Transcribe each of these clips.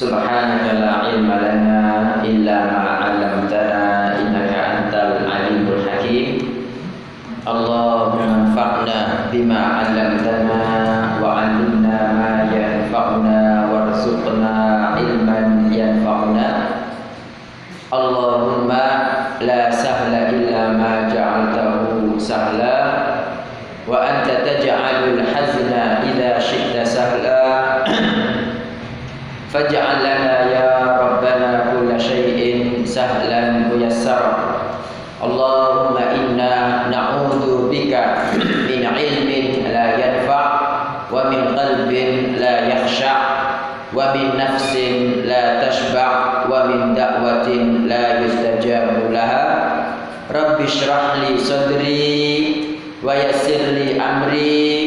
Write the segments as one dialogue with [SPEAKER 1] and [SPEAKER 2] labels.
[SPEAKER 1] Subhanaka la ilma lana illa ma 'allamtana innaka antal alimul hakim. Allahumma fa'na bima 'allamtana wa 'allimna ma yanfa'una warzuqna ilman yanfa'una. Allahumma la sahla illa ma ja'altahu sahla wa anta taj'alul hazna idza syi'ta Faj'al lana ya Rabbana kulla syai'in sahlan muyassara. Allahumma inna na'udzu bika min ilmin la yanfa' wa min qalbin la yakhsha' wa min nafsin la tashba' wa min da'watin la yustajabu laha. Rabbi syrah li sadri wa yassir li amri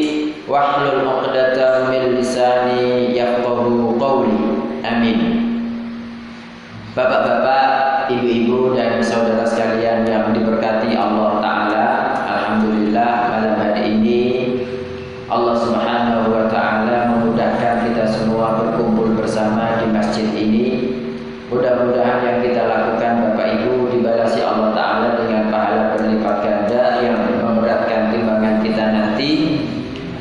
[SPEAKER 1] Bapak-bapak, ibu-ibu dan saudara sekalian yang diberkati Allah Ta'ala Alhamdulillah malam hari ini Allah Subhanahu Wa Ta'ala memudahkan kita semua berkumpul bersama di masjid ini. Mudah-mudahan yang kita lakukan Bapak Ibu dibalasi Allah Ta'ala dengan pahala berlipat ganda Yang memberatkan timbangan kita nanti.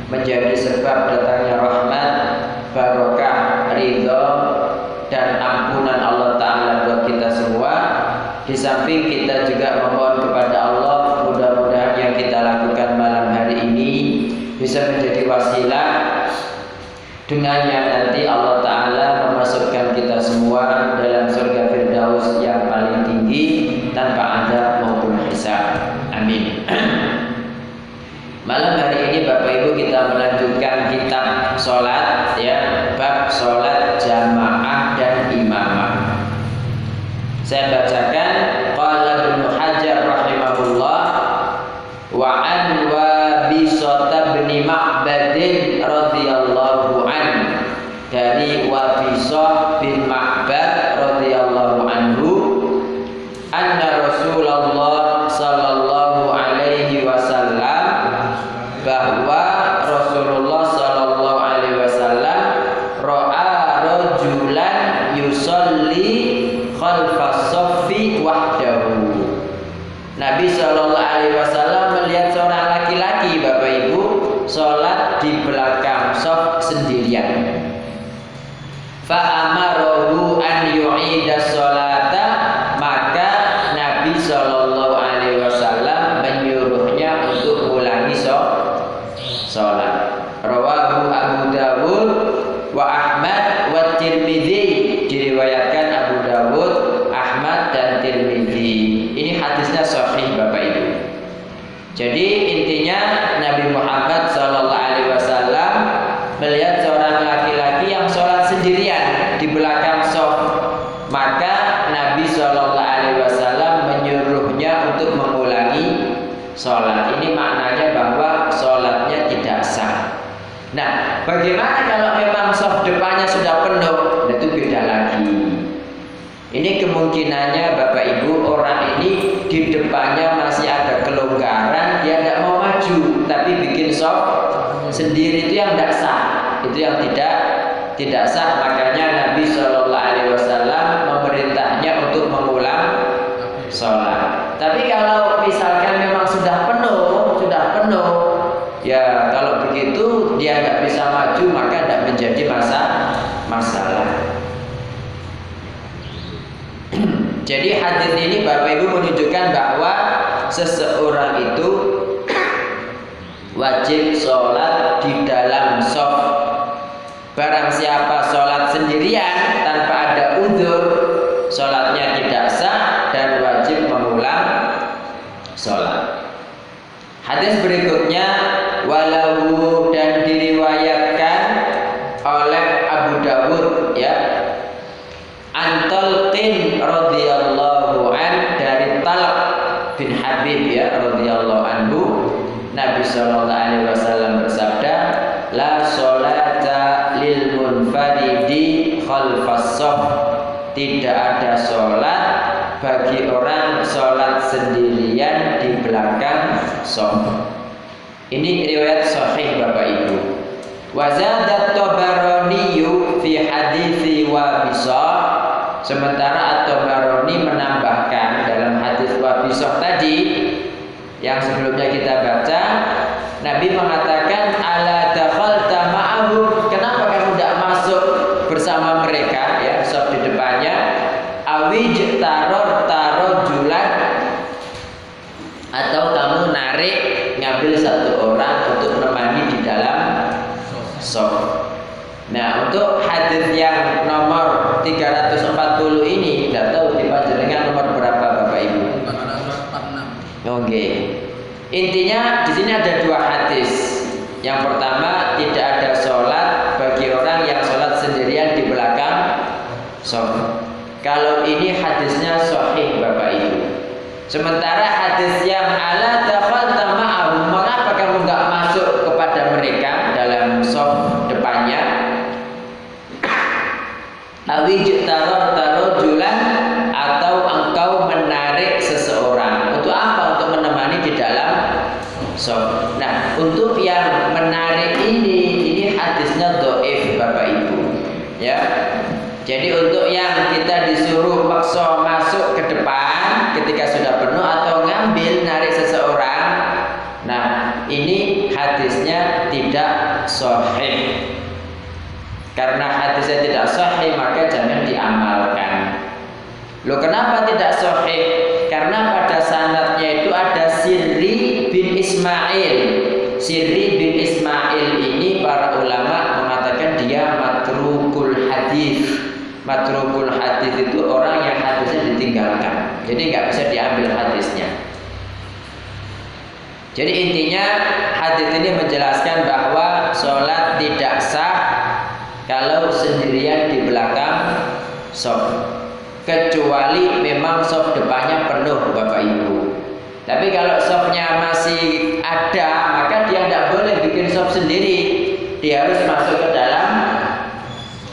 [SPEAKER 1] Menjadi sebab datangnya rahmat, Bisa menjadi wasilah. Dengannya nanti Allah Ta'ala memasukkan kita semua Dalam surga Firdaus yang paling tinggi Tanpa ada maupun hisab. Amin. Malam hari ini Bapak Ibu kita melanjutkan kitab sholat seseorang itu wajib sholat di dalam soft. Barang siapa sholat sendirian tanpa ada udur, sholatnya tidak sah dan wajib mengulang sholat. Hadis berikutnya walau Habib ya radhiyallahu anhu Nabi sallallahu alaihi wasallam bersabda la sholata lil munfaridi khalfas tidak ada sholat bagi orang sholat sendirian di belakang sof. Ini riwayat sahih Bapak Ibu. Wazadat Tabarani fi hadithi wa wabisoh sementara atau baroni menambahkan wabisoh tadi yang sebelumnya kita baca Nabi mengatakan ala dakhalta ma'ahum kenapa kamu tidak masuk bersama mereka ya sob di depannya? Awij taror taror julan atau kamu narik ngambil satu orang untuk menemani di dalam sob nah untuk hadis yang nomor 340 ini Oke. Intinya di sini ada dua hadis. Yang pertama tidak ada sholat bagi orang yang sholat sendirian di belakang sholat. Kalau ini hadisnya sahih Bapak Ibu. Sementara hadis yang ala dakhal tama'ahum Mengapa kamu nggak masuk kepada mereka dalam soft depannya Awi maksa masuk ke depan ketika sudah penuh atau ngambil narik seseorang, nah ini hadisnya tidak sahih. Karena hadisnya tidak sahih maka jangan diamalkan. Loh kenapa tidak sahih? Jadi nggak bisa diambil hadisnya. Jadi intinya hadis ini menjelaskan bahwa sholat tidak sah kalau sendirian di belakang soft kecuali memang soft depannya penuh bapak ibu. Tapi kalau softnya masih ada maka dia tidak boleh bikin soft sendiri. Dia harus masuk ke dalam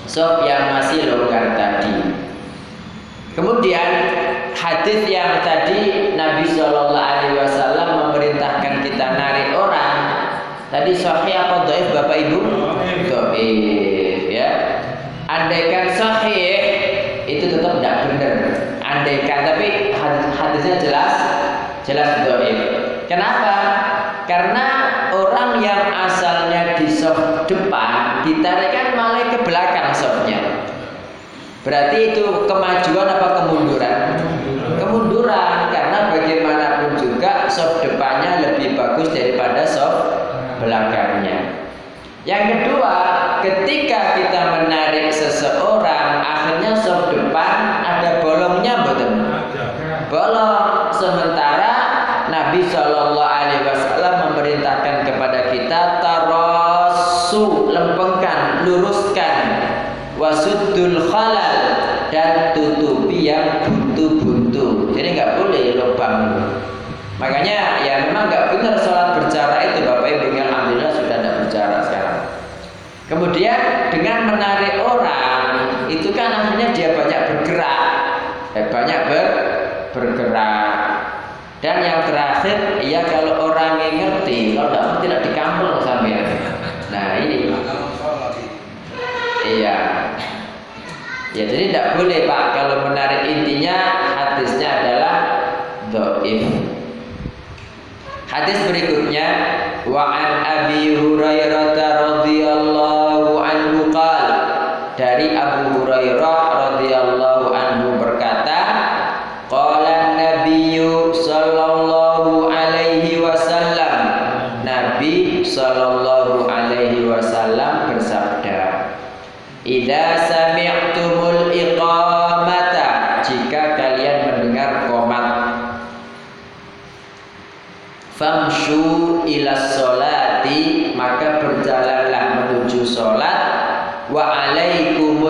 [SPEAKER 1] sob yang masih longgar tadi. Kemudian hadis yang tadi Nabi Shallallahu Alaihi Wasallam memerintahkan kita narik orang. Tadi sahih apa doif Bapak Ibu? Doif ya. Andaikan sahih itu tetap tidak benar. Andaikan tapi hadisnya jelas jelas doif. Kenapa? Karena orang yang asalnya di soft depan ditarikkan malah ke belakang softnya. Berarti itu kemajuan apa kemunduran? Kemunduran karena bagaimanapun juga soft depannya lebih bagus daripada soft belakangnya. Yang kedua, ketika kita menarik seseorang, akhirnya soft depan ada bolongnya betul. Bolong sementara Nabi Shallallahu Alaihi Wasallam memerintahkan kepada kita tarosu Makanya ya memang nggak benar sholat berjarak itu Bapak Ibu yang alhamdulillah sudah tidak berjarak sekarang. Kemudian dengan menarik orang itu kan akhirnya dia banyak bergerak, eh, banyak ber, bergerak. Dan yang terakhir, ya kalau orang yang ngerti, kalau tidak ngerti tidak dikampung sampai Nah ini. Iya. Ya jadi tidak boleh Pak kalau menarik intinya hadisnya adalah doif. Hadis berikutnya wa an Abi Hurairah radhiyallahu anhu qal dari Abu Hurairah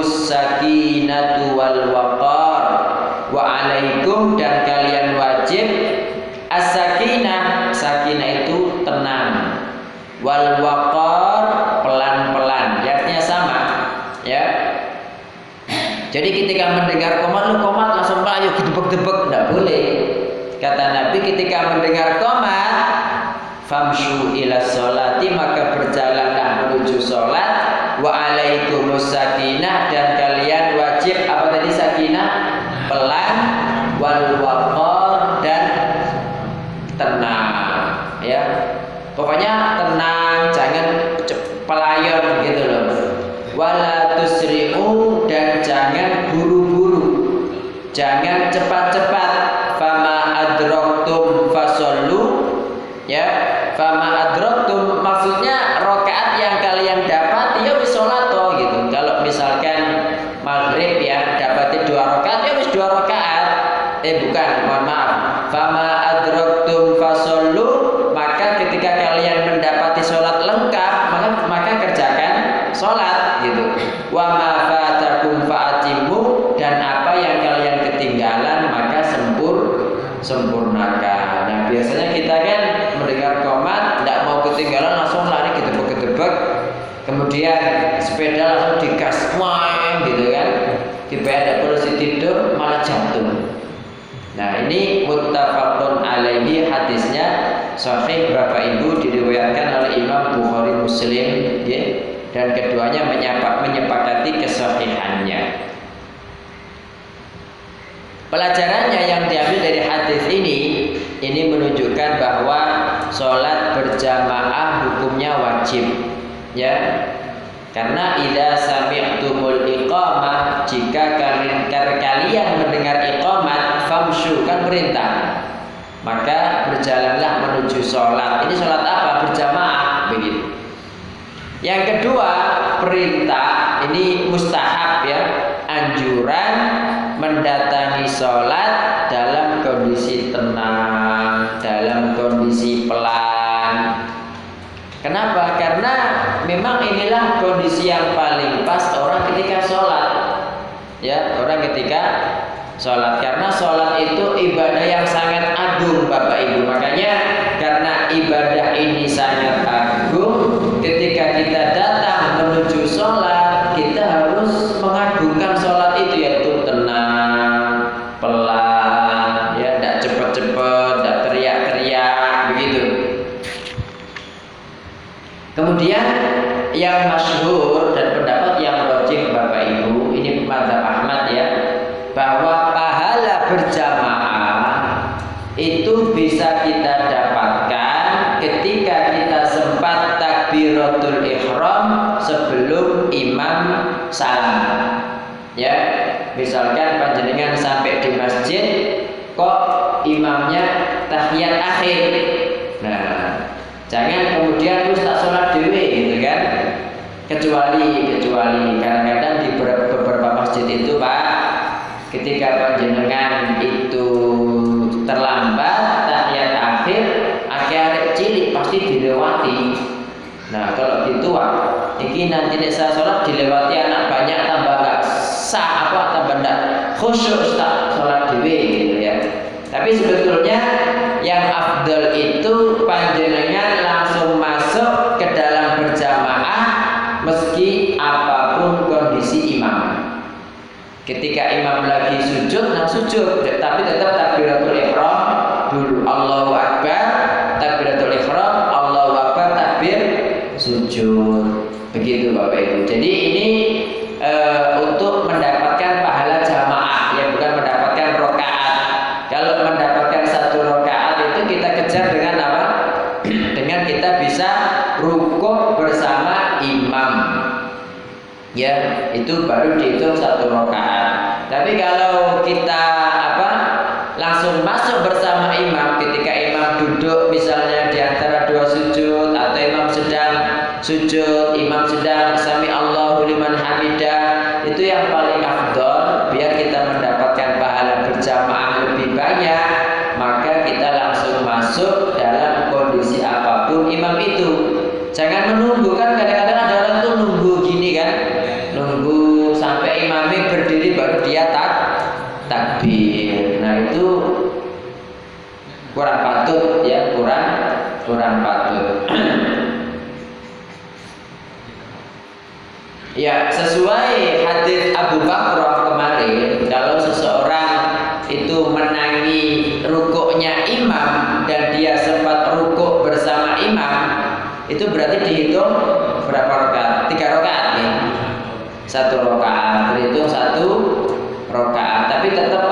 [SPEAKER 1] sakinatu wal waqar. Wa alaikum dan kalian wajib. As-sakinah sakinah itu tenang. Wal waqar pelan-pelan. Artinya sama ya. Jadi ketika mendengar komat lu komat langsung ayo gedebek-debek tidak boleh. Kata Nabi ketika mendengar komat famshu ila sholati maka berjalanlah menuju sholat wa alaikumus sakinah dan kalian wajib apa tadi sakinah? Pelan wal waqar dan tenang. Ya. Pokoknya tenang jangan pelayon gitu loh. Wala tusri'u dan jangan buru-buru. Jangan cepat-cepat. Fama adraktum fasallu. Ya. Fama adraktum maksudnya jatuh Nah ini muttafaqun alaihi hadisnya sahih Bapak Ibu diriwayatkan oleh Imam Bukhari Muslim ya, dan keduanya menyepak, menyepakati kesahihannya. Pelajarannya yang diambil dari hadis ini ini menunjukkan bahwa sholat berjamaah hukumnya wajib ya. Karena idza sami'tumul iqamah jika kalian kalian mendengar iqamat famshu kan perintah. Maka berjalanlah menuju sholat. Ini sholat apa? Berjamaah begitu. Yang kedua perintah ini mustahab ya anjuran mendatangi sholat dalam kondisi tenang, dalam kondisi pelan, Kenapa? Karena memang inilah kondisi yang paling pas orang ketika sholat. Ya, orang ketika sholat. Karena sholat itu ibadah yang sangat agung, Bapak Ibu. Makanya karena ibadah ini sangat agung, ketika kita datang menuju sholat, kemudian terus tak sholat dewi gitu kan. Kecuali kecuali kadang-kadang di beberapa masjid itu Pak, ketika panjenengan itu terlambat tahiyat akhir, akhir cilik pasti dilewati. Nah kalau gitu Pak, ini nanti nek saya sholat dilewati anak banyak tambah gak sah apa tambah ndak khusyuk tak sholat dewi gitu ya. Tapi sebetulnya yang afdal itu panjenengan Ketika imam lagi sujud, nah sujud, tapi tetap takbiratul ihram dulu Allahu Akbar, takbiratul ihram, Allahu Akbar, takbir sujud. Begitu Bapak Ibu. Jadi kita langsung masuk dalam kondisi apa pun imam itu. Jangan menunggu kan kadang-kadang ada orang tuh nunggu gini kan, nunggu sampai imamnya berdiri baru dia tak takbir. Nah itu kurang patut ya, kurang kurang patut. Ya, sesuai hadis Abu Bakar berarti dihitung berapa rakaat? Tiga rakaat ya. Satu rakaat, terhitung satu rakaat. Tapi tetap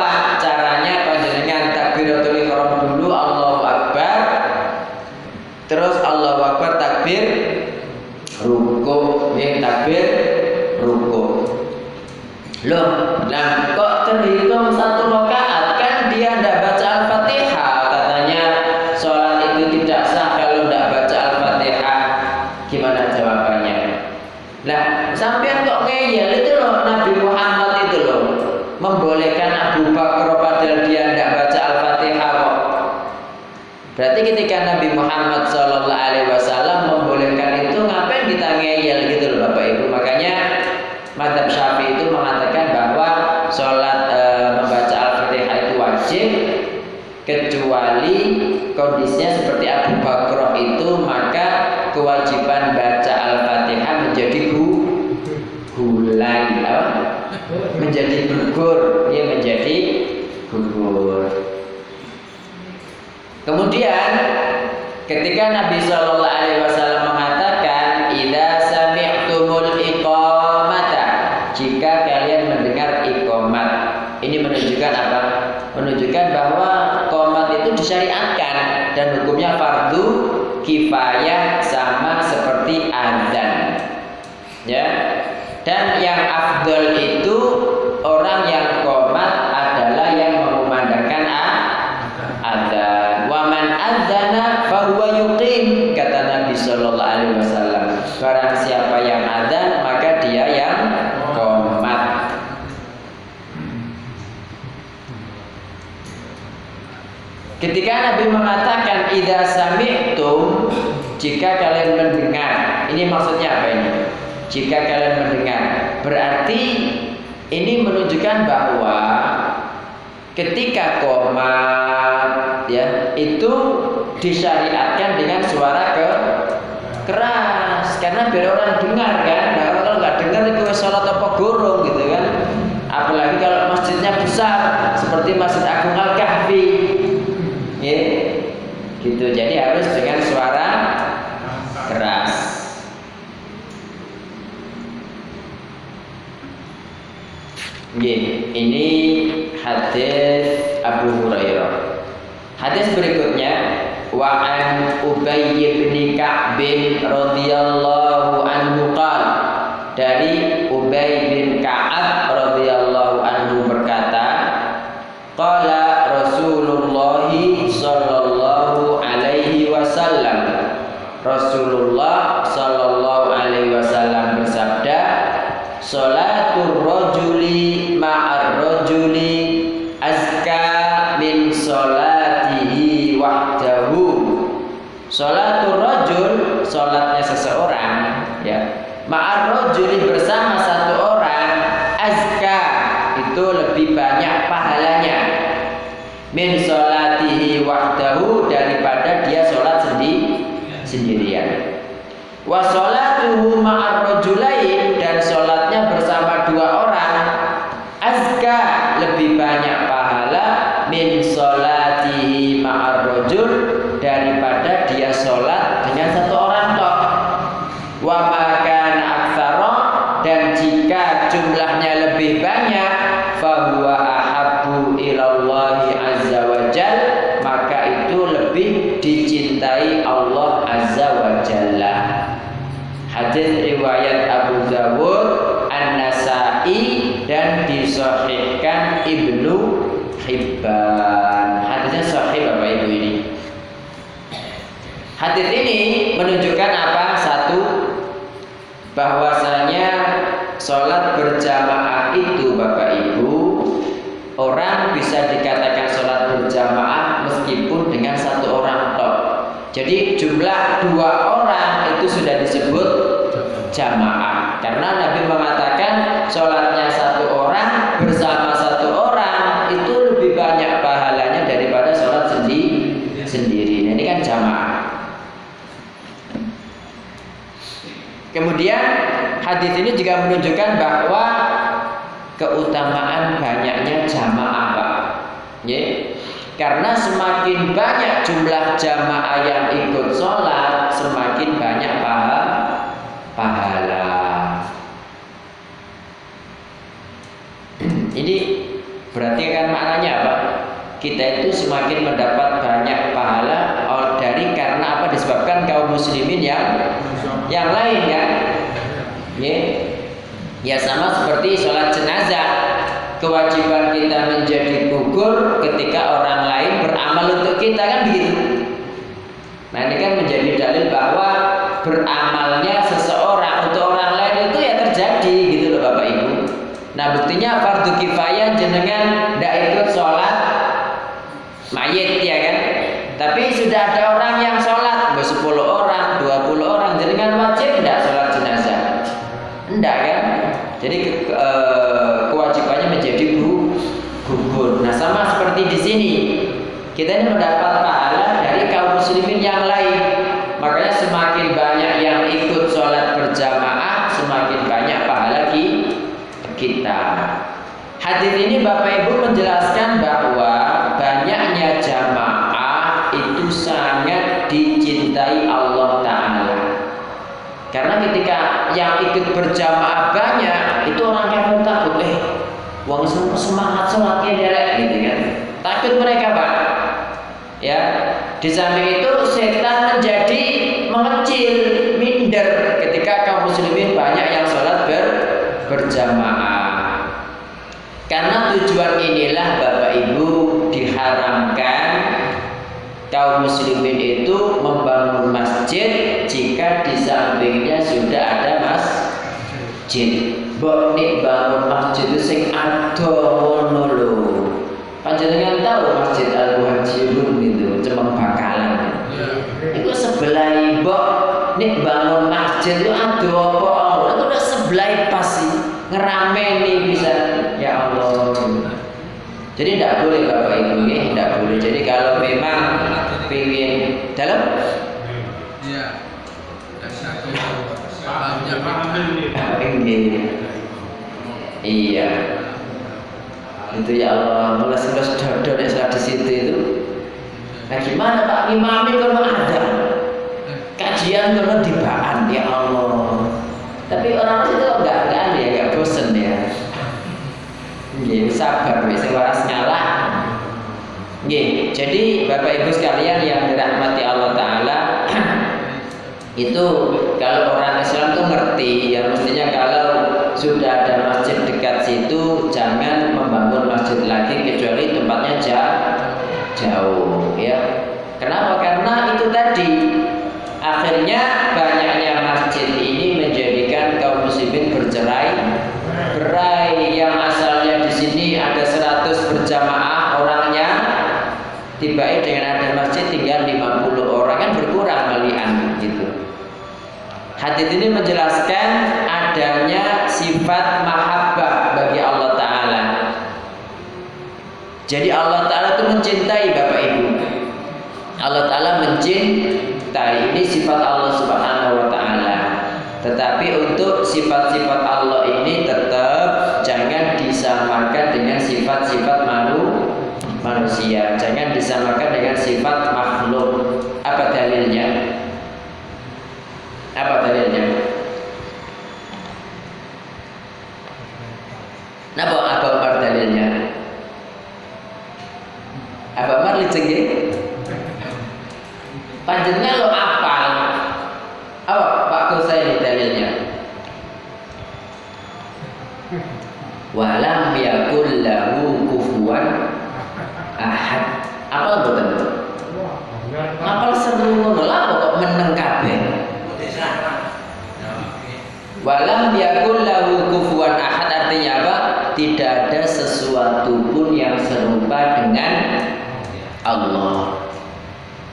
[SPEAKER 1] kecuali kondisinya seperti Abu Bakar itu maka kewajiban baca Al-Fatihah menjadi apa? menjadi gugur ya menjadi gugur kemudian ketika Nabi Shallallahu Alaihi Wasallam ya dan yang afdol itu orang yang komat adalah yang mengumandangkan adzan. Waman adzana fahuwa yuqim kata Nabi Shallallahu Alaihi Wasallam. Barang siapa yang adzan maka dia yang komat. Ketika Nabi mengatakan idza sami'tum jika kalian mendengar, ini maksudnya apa ini? Jika kalian mendengar, berarti ini menunjukkan bahwa ketika komat ya itu disyariatkan dengan suara ke keras karena biar orang dengar kan. Nah, kalau nggak dengar itu sholat apa gurung gitu kan. Apalagi kalau masjidnya besar seperti Masjid Agung Al Kahfi, ya, gitu. Jadi harus dengan suara keras. Ini hadis Abu Hurairah. Hadis berikutnya wa an Ubay bin Ka'b radhiyallahu Hibban. Hadisnya sahih Bapak Ibu ini. Hadis ini menunjukkan apa? Satu bahwasanya sholat berjamaah itu Bapak Ibu orang bisa dikatakan sholat berjamaah meskipun dengan satu orang tok. Jadi jumlah dua orang itu sudah disebut jamaah karena Nabi mengatakan sholatnya satu orang bersama satu orang itu lebih banyak pahalanya daripada sholat sendiri sendiri. Nah, ini kan jamaah. Kemudian hadis ini juga menunjukkan bahwa keutamaan banyaknya jamaah, Pak. Ya. Karena semakin banyak jumlah jamaah yang ikut sholat, semakin banyak pahala. pahala. Ini berarti kan maknanya apa? Kita itu semakin mendapat banyak pahala dari karena apa disebabkan muslimin yang yang lain ya. Ya. Ya sama seperti sholat jenazah. Kewajiban kita menjadi gugur ketika orang lain beramal untuk kita kan begitu. Nah ini kan menjadi dalil bahwa beramalnya seseorang untuk orang lain itu ya terjadi gitu loh Bapak Ibu. Nah buktinya fardu kifayah jenengan tidak ikut sholat mayit ya kan. Tapi sudah ada orang Jadi ke, ke, kewajibannya menjadi gugur. Nah sama seperti di sini, kita ini mendapat pahala dari kaum muslimin yang lain. Makanya semakin banyak yang ikut sholat berjamaah, semakin banyak pahala kita. Hadis ini Bapak Ibu menjelaskan bahwa banyaknya jamaah itu sangat dicintai Allah Ta'ala. Karena ketika yang ikut berjamaah banyak, itu orang kafir takut, eh, uang semangat sholatnya derek gitu kan. Takut mereka pak. Ya, di samping itu setan menjadi mengecil, minder ketika kaum muslimin banyak yang sholat ber, berjamaah. Karena tujuan inilah Bapak Ibu diharamkan kaum muslimin itu membangun masjid jika di sampingnya sudah ada masjid. Mbok nek bangun masjid itu sing ado ngono lho. Panjenengan tahu Masjid Al Muhajirun itu cuma bakalan. Itu sebelah mbok nek bangun masjid itu ado apa Itu udah sebelah pas sih ngerameni bisa ya Allah. Jadi tidak boleh Bapak Ibu ya, tidak boleh. Jadi kalau memang ingin dalam
[SPEAKER 2] Iya. Pahamnya
[SPEAKER 1] ingin iya. Itu ya Allah sebelas dodo nek saat di situ itu. Nah gimana Pak? Imamin kalau ada. Kajian kalau dibaan ya Allah. Tapi orang itu enggak enggak ada ya enggak bosen ya. Nggih, sabar wis waras ngalah. Nggih, jadi Bapak Ibu sekalian yang dirahmati Allah taala itu kalau orang Islam tuh ngerti ya mestinya kalau sudah ada masjid dekat situ jangan membangun masjid lagi kecuali tempatnya jauh jauh ya. Kenapa? Karena itu tadi akhirnya banyaknya masjid ini menjadikan kaum muslimin bercerai. Berai yang asalnya di sini ada 100 berjamaah orangnya. Tiba dengan ada masjid tinggal 50 orang kan berkurang malian gitu. Hadis ini menjelaskan Jadi Allah Ta'ala itu mencintai Bapak Ibu. Allah Ta'ala mencintai. Ini sifat Allah Subhanahu Wa Ta'ala. Tetapi untuk sifat-sifat Allah ini tetap jangan disamakan dengan sifat-sifat manusia. Jangan disamakan dengan sifat makhluk. Apa dalilnya? Apa dalilnya? Napa apa Umar dalilnya? Apa Umar liceng Panjenengan lo apal? Apa Pak ini dalilnya? Walam yakul lahu kufuwan ahad. Apa betul? Apal seru ngono lah kok meneng. Walam yakul lahu kufuwan ahad artinya apa? Tidak ada sesuatu pun yang serupa dengan Allah.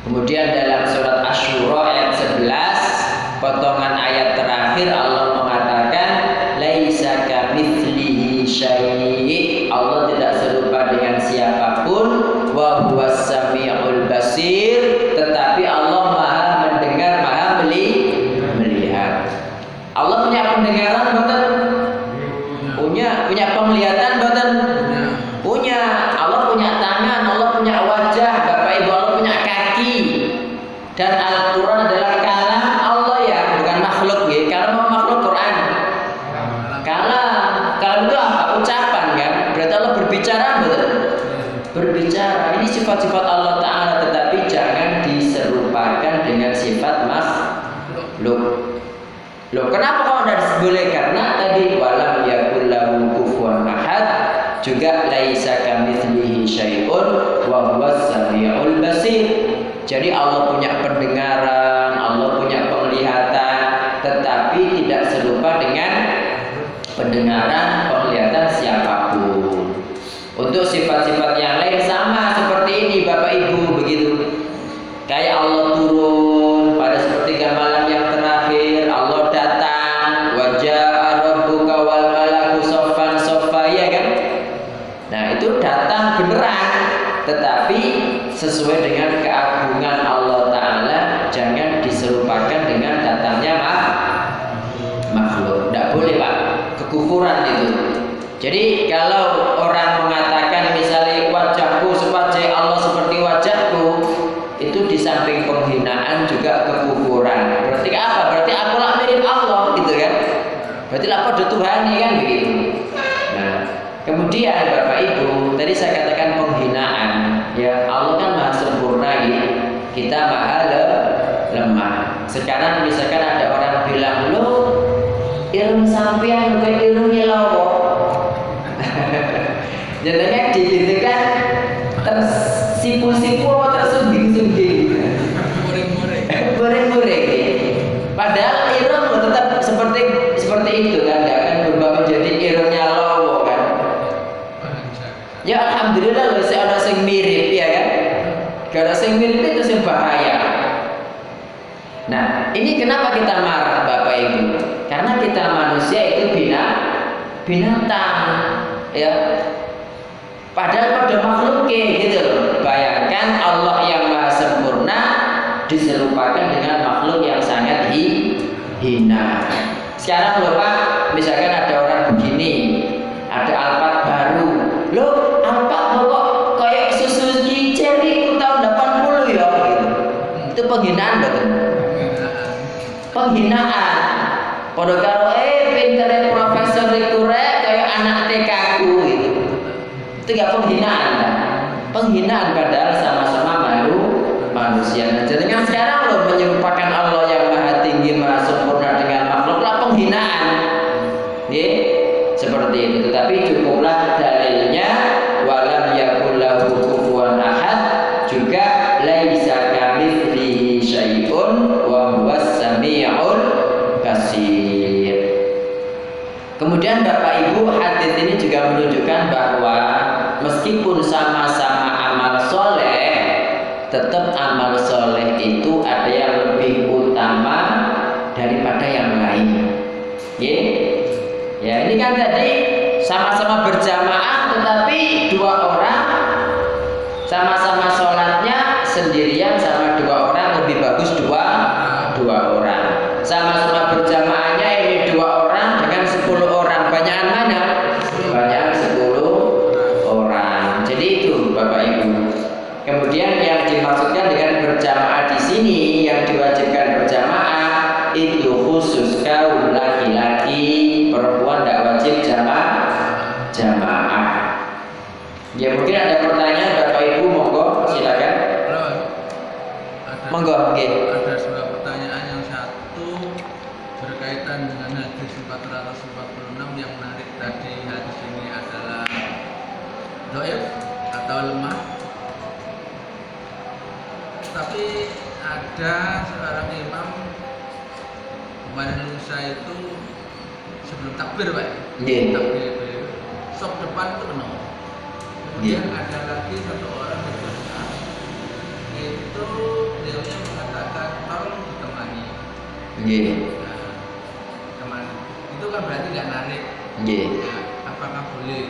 [SPEAKER 1] Kemudian dalam surat tetapi sesuai dengan keagungan Allah taala jangan diserupakan dengan datangnya mak makhluk. Tidak boleh, Pak. Kekufuran itu. Jadi kalau orang mengatakan misalnya wajahku seperti Allah seperti wajahku, itu di samping penghinaan juga kekufuran. Berarti apa? Berarti aku lah mirip Allah gitu kan? Berarti lah pada Tuhan kan begitu. Nah, kemudian Bapak Ibu, tadi saya katakan penghinaan. Ya, Allah kan maha sempurna gitu. Kita maha lemah. Sekarang misalkan ada orang bilang, "Lo ilmu sampean binatang ya Padahal pada makhluk gitu. Bayangkan Allah yang maha sempurna diserupakan dengan makhluk yang sangat hi, hina. Sekarang loh Pak, misalkan ada orang begini, ada Alphard baru. Alphard loh kok kayak Suzuki Cherry tahun 80 ya gitu. Itu penghinaan kan?
[SPEAKER 2] Penghinaan.
[SPEAKER 1] Penghinaan. Anak TK ku gitu itu gak penghinaan kan? penghinaan padahal sama-sama malu manusia. Nah, jadi kan sekarang lo menyerupakan Allah yang maha tinggi maha sempurna dengan makhluk lah penghinaan. Ya seperti itu. Tetapi cukuplah khusus kaum laki-laki, perempuan tidak wajib jamaah jamaah. Ya mungkin ada pertanyaan Bapak Ibu monggo silakan. Monggo, oke.
[SPEAKER 2] Ada sebuah pertanyaan yang satu berkaitan dengan hadis 446 yang menarik tadi hadis ini adalah doif atau lemah. Tapi ada seorang imam lusa itu sebelum takbir pak
[SPEAKER 1] Iya.
[SPEAKER 2] takbir sop depan itu penuh kemudian ada lagi satu orang di belakang itu dia mengatakan tolong ditemani
[SPEAKER 1] Nggih.
[SPEAKER 2] nah, temani itu kan berarti nggak narik
[SPEAKER 1] Nggih.
[SPEAKER 2] Nah, apakah boleh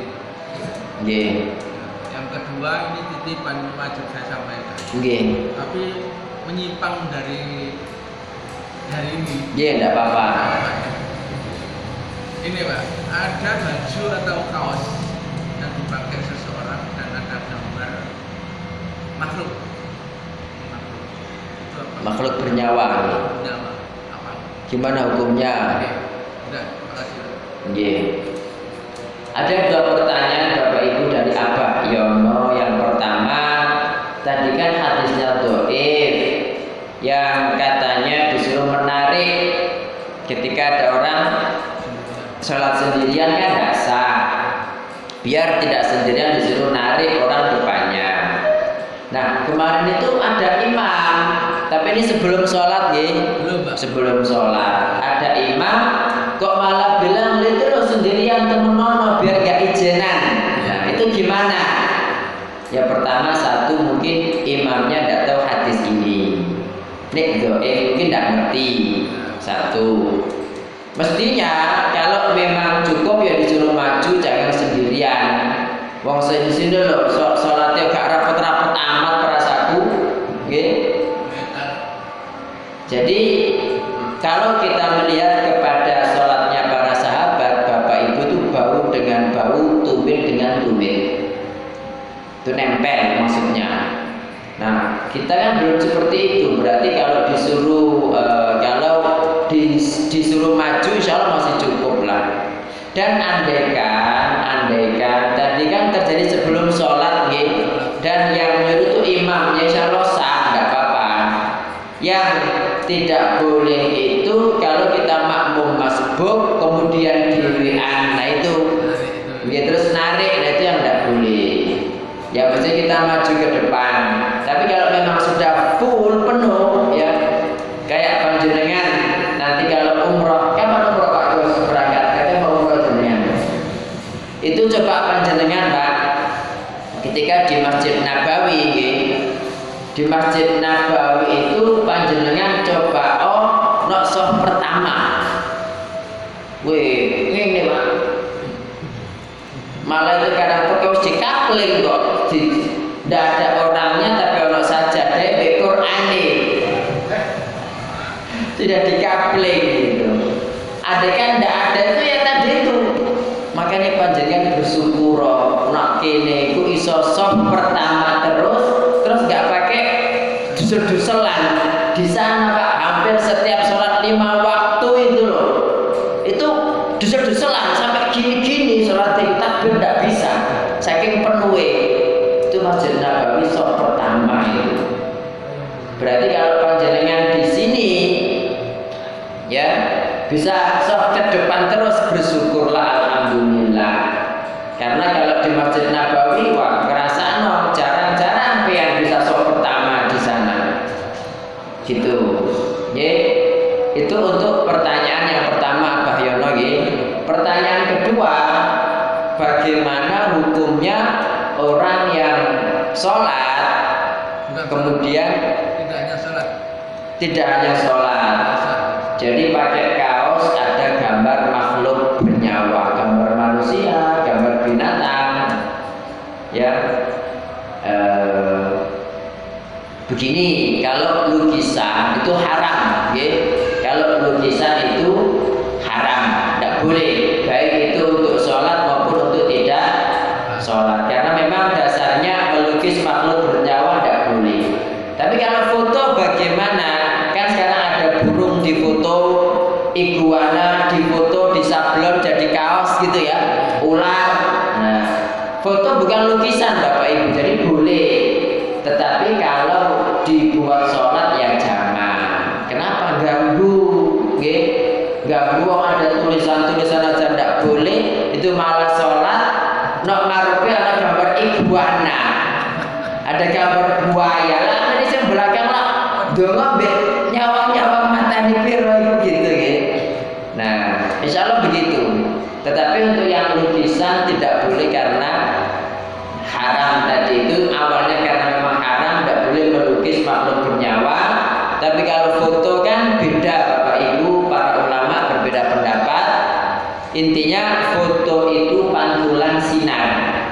[SPEAKER 1] Nggih.
[SPEAKER 2] Nah, yang kedua ini titipan wajib saya sampaikan
[SPEAKER 1] Nggih.
[SPEAKER 2] tapi menyimpang dari dari ini
[SPEAKER 1] Nggih, enggak apa-apa.
[SPEAKER 2] ini pak ada baju atau kaos yang dipakai seseorang dan ada gambar makhluk makhluk itu apa
[SPEAKER 1] Makhluk bernyawa.
[SPEAKER 2] Nyawa. apa
[SPEAKER 1] Gimana hukumnya?
[SPEAKER 2] oke udah makasih Pak.
[SPEAKER 1] Nggih. Ada dua pertanyaan Bapak Ibu dari Abah Yono. Yang pertama, tadi kan hadisnya doif yang ketika ada orang sholat sendirian kan sah. biar tidak sendirian disuruh narik orang depannya nah kemarin itu ada imam. Tapi ini sebelum sholat ya sebelum sholat. Ada imam kok malah bilang itu lo sendirian temen-temen biar gak izinan nah itu gimana? Ya pertama satu mungkin imamnya tidak tahu hadis ini nek eh mungkin tidak ngerti satu mestinya kalau memang cukup ya disuruh maju jangan sendirian wong sing sini lho so- sholatnya gak rapet-rapet amat perasaku
[SPEAKER 2] Meter.
[SPEAKER 1] jadi kalau kita melihat kepada sholatnya para sahabat, bapak ibu itu bau dengan bau, tumit dengan tumit. Itu nempel maksudnya. Kita kan belum seperti itu. Berarti kalau disuruh eh, kalau dis- disuruh maju, insya Allah masih cukup lah. Dan andaikan, andaikan tadi kan terjadi sebelum sholat, nggih. dan yang nyuruh itu imam, ya insya Allah sah, nggak apa-apa. Yang tidak boleh itu kalau kita makmum masbuk Ya maksudnya kita maju ke depan. Tapi kalau memang sudah full penuh, ya kayak panjenengan nanti kalau umroh, kapan umroh Pak Gus berangkat? Katanya mau umroh jenengan. Itu coba panjenengan Pak, ketika di Masjid Nabawi, di Masjid Nabawi itu panjenengan coba oh nok soft pertama. Wih, ini Pak, malah itu kadang pakai harus dikapling tidak ada orangnya tapi orang saja deh Quran sudah dikapling gitu. Ada kan tidak ada itu ya tadi itu. Makanya panjenengan bersyukur nak kene iku iso pertama terus bagaimana hukumnya orang yang sholat
[SPEAKER 2] Bukan
[SPEAKER 1] kemudian
[SPEAKER 2] tidak hanya sholat.
[SPEAKER 1] tidak hanya sholat. Jadi pakai kaos ada gambar makhluk bernyawa gambar manusia gambar binatang ya. Eh, begini kalau lukisan itu haram ya. Kalau lukisan bukan lukisan bapak ibu. Jadi boleh. Tetapi kalau dibuat sholat ya jangan. Kenapa? Ganggu nggih. Ganggu ada tulisan-tulisan aja tidak boleh itu malah sholat nok ngarepe ada gambar iguana intinya foto itu pantulan sinar.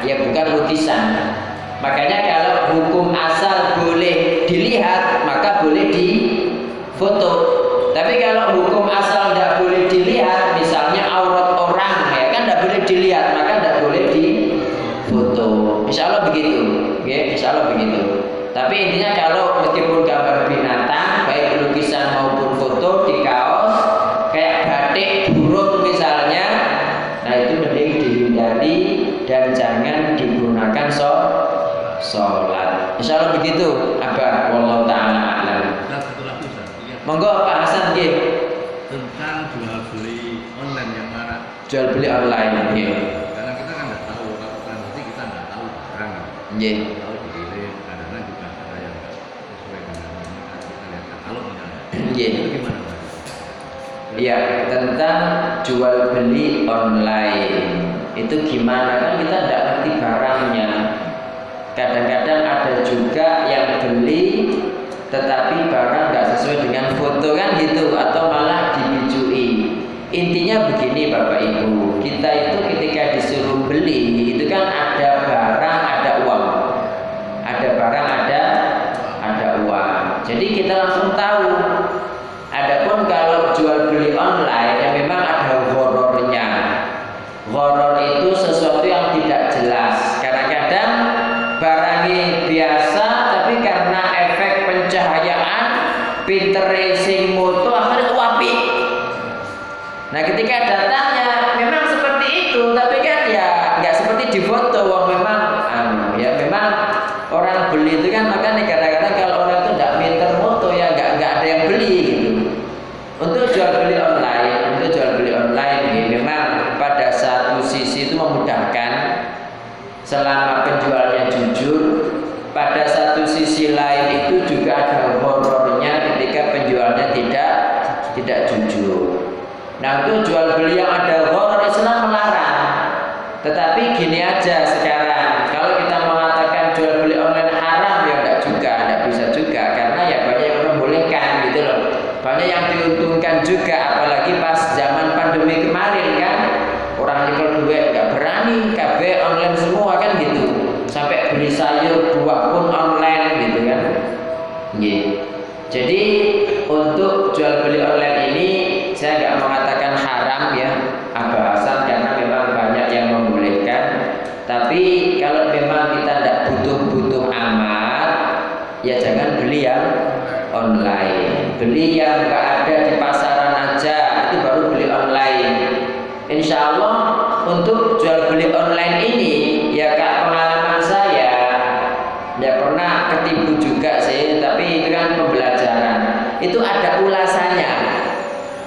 [SPEAKER 1] Ya bukan lukisan. Makanya kalau hukum asal boleh dilihat maka boleh difoto tapi kalau hukum asal tidak boleh dilihat misalnya aurat orang ya kan tidak boleh dilihat maka tidak boleh difoto insya Allah begitu ya insya Allah begitu. Tapi intinya kalau
[SPEAKER 2] tentang jual beli online yang marak.
[SPEAKER 1] jual beli online nggih
[SPEAKER 2] Karena kita kan nggak tahu apakah
[SPEAKER 1] Nggih.
[SPEAKER 3] Kalau dikirim kadang-kadang juga ada yang nggak sesuai dengan ini kan kita lihat katalog misalnya.
[SPEAKER 1] Nggih.
[SPEAKER 3] Itu gimana?
[SPEAKER 1] Iya, tentang jual beli online itu gimana kan kita tidak ngerti barangnya. Kadang-kadang ada juga yang beli tetapi barang nggak sesuai dengan foto kan gitu atau malah dibijui. Intinya begini Bapak Ibu, kita itu ketika disuruh beli itu kan ada barang, ada uang. Ada barang, ada ada uang. Jadi kita langsung tahu. Adapun kalau jual beli online yang memang ada horornya. Horor itu sesuatu yang tidak jelas. Kadang-kadang barangnya biasa tapi karena efek pencahayaan pinter racing moto akhirnya wapi. Nah ketika datanya memang seperti itu. Tapi kan ya nggak seperti di foto wong memang anu ya memang orang beli itu kan makanya kadang-kadang kalau orang itu nggak pinter moto ya nggak nggak ada yang beli gitu. Untuk jual beli online untuk jual beli online ya, memang pada satu sisi itu memudahkan selama penjualnya jujur. Pada satu sisi lain itu juga ada horornya ketika penjualnya tidak tidak jujur. Nah untuk jual beli yang ada kalau kita tidak butuh-butuh amat ya jangan beli yang online. Beli yang nggak ada di pasaran aja itu baru beli online. Insya Allah untuk jual beli online ini ya kak pengalaman saya ya pernah ketipu juga sih tapi itu kan pembelajaran. Itu ada ulasannya.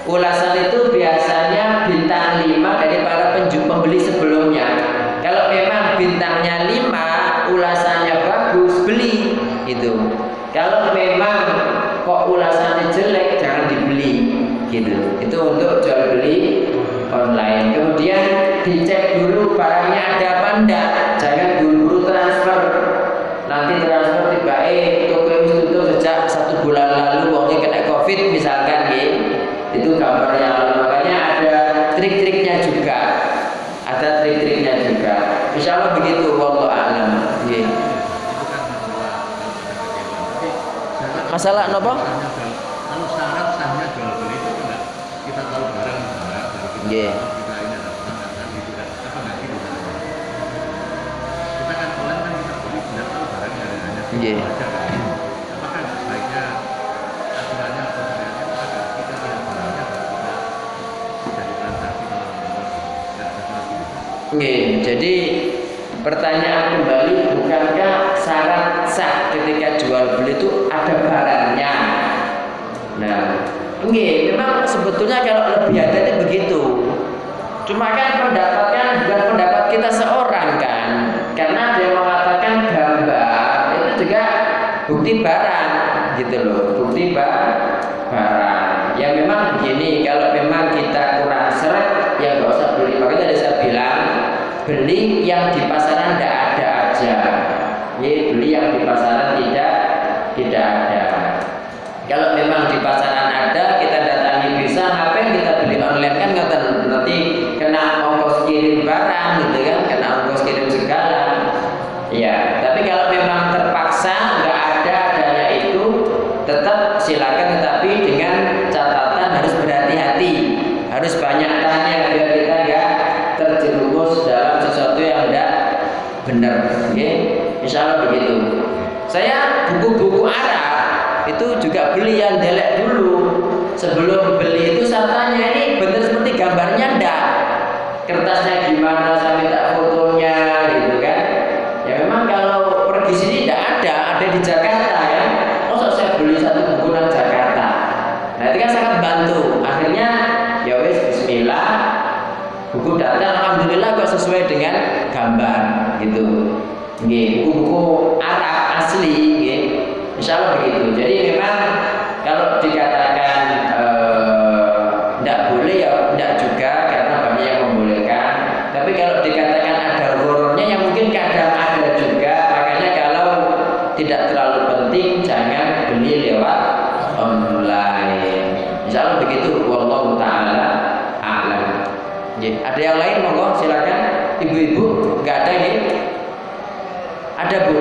[SPEAKER 1] Ulasan itu biasanya bintang 5 dari para penju pembeli sebelumnya bintangnya 5 ulasannya bagus beli itu kalau memang kok ulasannya jelek jangan dibeli gitu. Itu untuk jual beli online. Kemudian dicek dulu barangnya
[SPEAKER 3] masalah jual- kalau syarat sahnya jual beli itu kan nggak kita tahu barang dari kita
[SPEAKER 1] Iya.
[SPEAKER 3] kan apa kan kan kan
[SPEAKER 1] Iya.
[SPEAKER 3] kan baru kita jadi
[SPEAKER 1] pertanyaan kembali bukankah syarat sah ketika jual beli itu ada barangnya? Nah, nggih, memang sebetulnya kalau lebih ada itu begitu. Cuma kan pendapatnya bukan pendapat kita seorang kan, karena yang mengatakan gambar itu juga bukti barang gitu loh, bukti ba- barang. Ya memang begini, kalau memang kita kurang seret, ya nggak usah beli. Makanya tadi saya bilang beli yang di pasaran tidak ada aja. Ya, beli yang di pasaran tidak tidak ada. Kalau memang di pasaran ada, kita datangi bisa, ngapain kita beli online kan nggak nanti kena ongkos kirim barang gitu kan, Oke, Insya Allah begitu. Saya buku-buku Arab itu juga beli yang delek dulu. Sebelum beli itu saya tanya ini benar seperti gambarnya enggak? Kertasnya gimana saya minta fotonya gitu kan? Ya memang kalau pergi sini tidak ada, ada di Jakarta ya. Masa saya beli satu buku nang Jakarta. Nah itu kan sangat bantu. Akhirnya ya wes Bismillah buku datang Alhamdulillah kok sesuai dengan gambar gitu. Nggih, buku-buku Arab asli nggih. Insyaallah begitu. Jadi memang kalau dikatakan tidak boleh ya tidak juga karena banyak yang membolehkan. Tapi kalau dikatakan ada horornya ya mungkin kadang ada juga. Makanya kalau tidak terlalu penting jangan beli lewat online. Insyaallah begitu. Wallahu taala a'lam. Ada yang lain monggo silakan. Ibu-ibu nggak ada ini? Ada bu?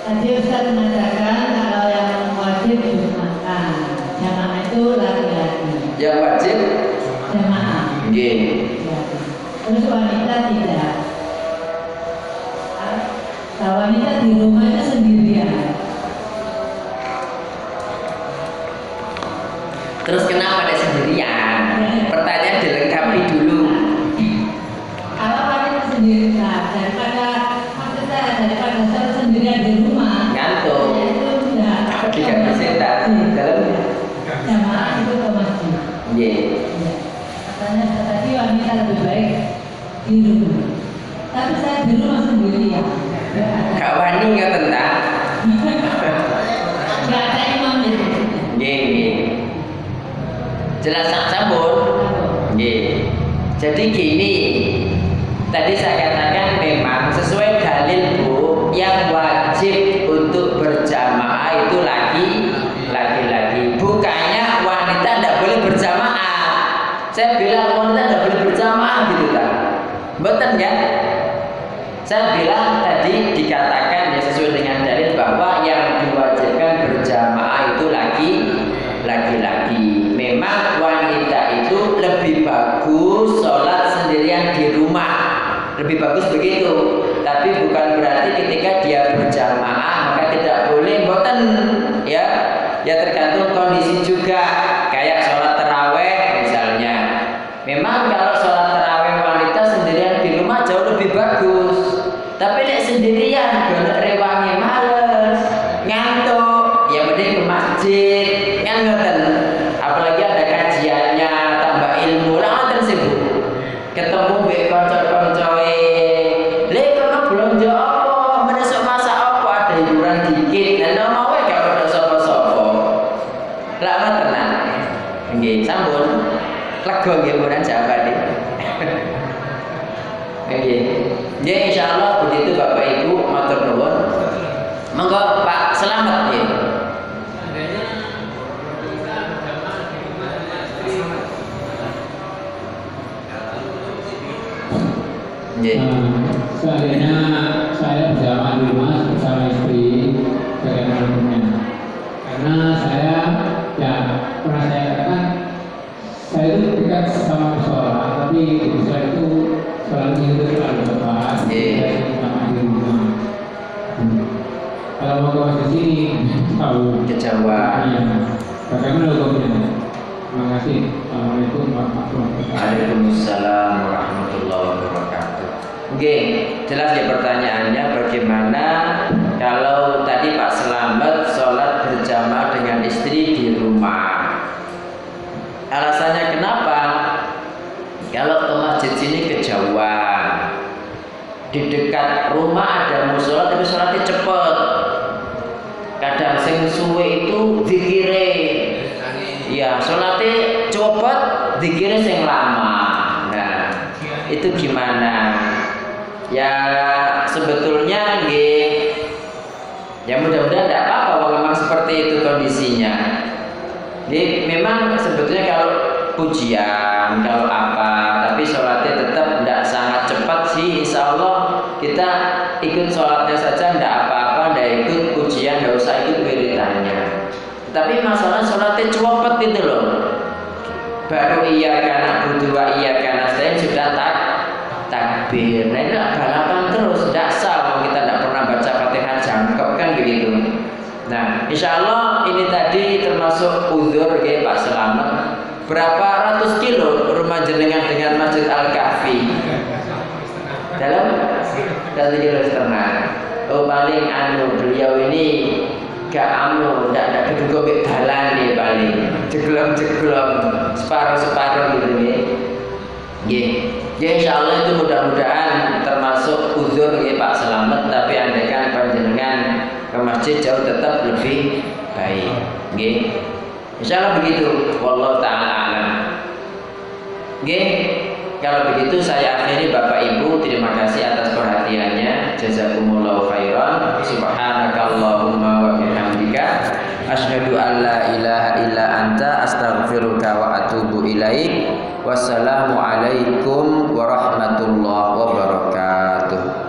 [SPEAKER 4] Tadi Ustaz mengatakan kalau yang wajib makan jamaah itu laki-laki
[SPEAKER 1] Yang wajib?
[SPEAKER 4] jamaah ya. terus wanita tidak wanita di rumah di
[SPEAKER 1] Nggih, sampun. Lega nggih muran jawabane. Oke. Ya insyaallah begitu Bapak Ibu matur nuwun. Monggo Pak selamat. Nggih.
[SPEAKER 5] Nah, seandainya dekat sama musola, tapi musola itu selalu itu tepat.
[SPEAKER 1] Iya.
[SPEAKER 5] Saya bersama di rumah. Kalau mau ke sini tahu.
[SPEAKER 1] Kejauhan.
[SPEAKER 5] Iya. Bagaimana hukumnya? Terima kasih. Assalamualaikum warahmatullahi wabarakatuh.
[SPEAKER 1] Waalaikumsalam warahmatullahi wabarakatuh. Oke, jelas ya pertanyaannya bagaimana kalau tadi Pak Selamat sholat berjamaah dengan istri di rumah. Alasannya kenapa? Kalau ke masjid sini kejauhan, di dekat rumah ada musola tapi sholatnya cepet. Kadang sing suwe itu dikire Iya, sholatnya cepet, dikira sing lama. Nah, itu gimana? Ya sebetulnya nggih. Ya mudah-mudahan tidak apa-apa kalau memang seperti itu kondisinya. Jadi memang sebetulnya kalau pujian, kalau apa, Tapi masalah sholatnya cepet itu loh. Baru iya karena wa iya karena saya sudah tak takbir. Nah itu balapan terus, tidak sah kita tidak pernah baca fatihah jangkep kan begitu. Nah, insya Allah ini tadi termasuk uzur ya Pak Selamat. Berapa ratus kilo rumah jenengan dengan Masjid Al Kahfi? Dalam satu kilo setengah. Oh paling anu beliau ini gak anu, ndak ndak kedua bek dalan nih Pak. balik jeglom-jeglom separuh-separuh gitu nih Nggih. Ya insyaallah itu mudah-mudahan termasuk uzur nggih Pak Selamat tapi andaikan panjenengan ke masjid jauh tetap lebih baik. Nggih. Insyaallah begitu. Wallahu taala alam. Nggih. Kalau begitu saya akhiri Bapak Ibu terima kasih atas perhatiannya. Jazakumullahu khairan ketiga asyhadu alla ilaha illa anta astaghfiruka wa atubu ilaik. Wassalamu alaikum warahmatullahi